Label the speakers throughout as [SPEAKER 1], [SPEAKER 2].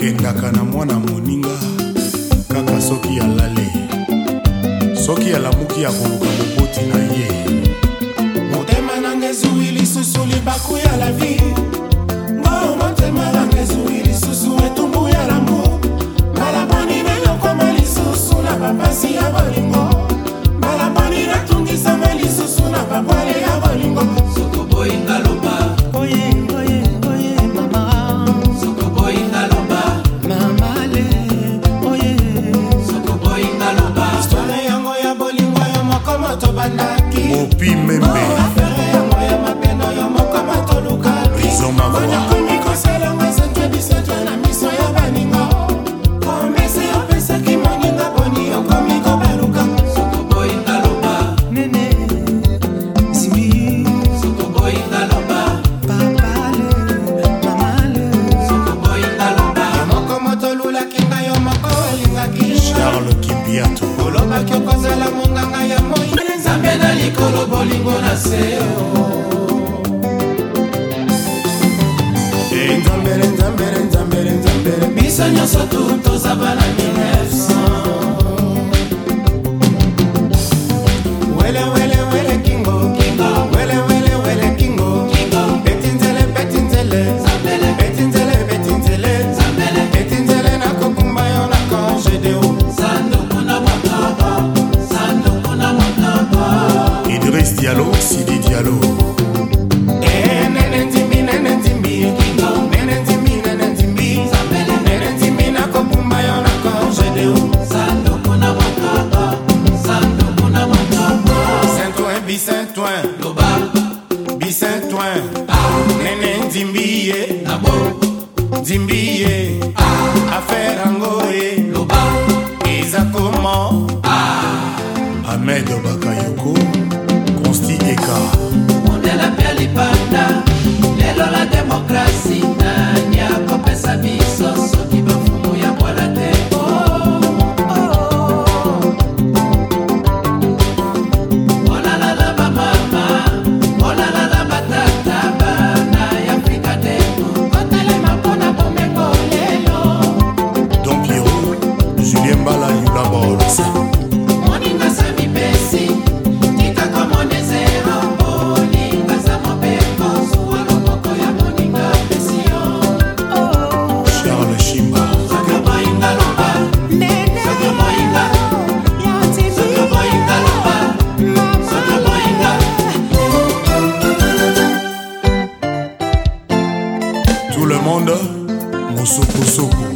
[SPEAKER 1] akendaka na mwana moninga kaka soki alale soki alamuki ya koluka moboti na ye motema nanga ezwi lisusu libaku ya la vie ngo motema nanga ezwi nakoki okozala monganga ya moi nzambe na likolo bolingo na seo oh. eh, nzambele nzambele nzambele nzambele biso nyonso tu toza bana Diallo, Sidi Diallo. suku suku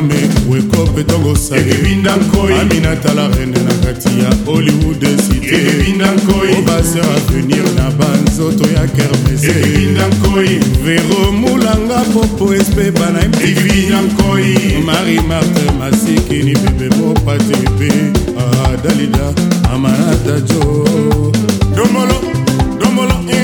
[SPEAKER 1] mame wekope tongosaebinda nkoi amina tala rene na kati ya hollywood cité ebinda nkoi obaser avenir na banzoto ya kermese ebinda nkoi vero mulanga popo espe bana ebinda nkoi mari marte masikini bebe mopatepe adalida ah, amanata jo domolo domolo eh.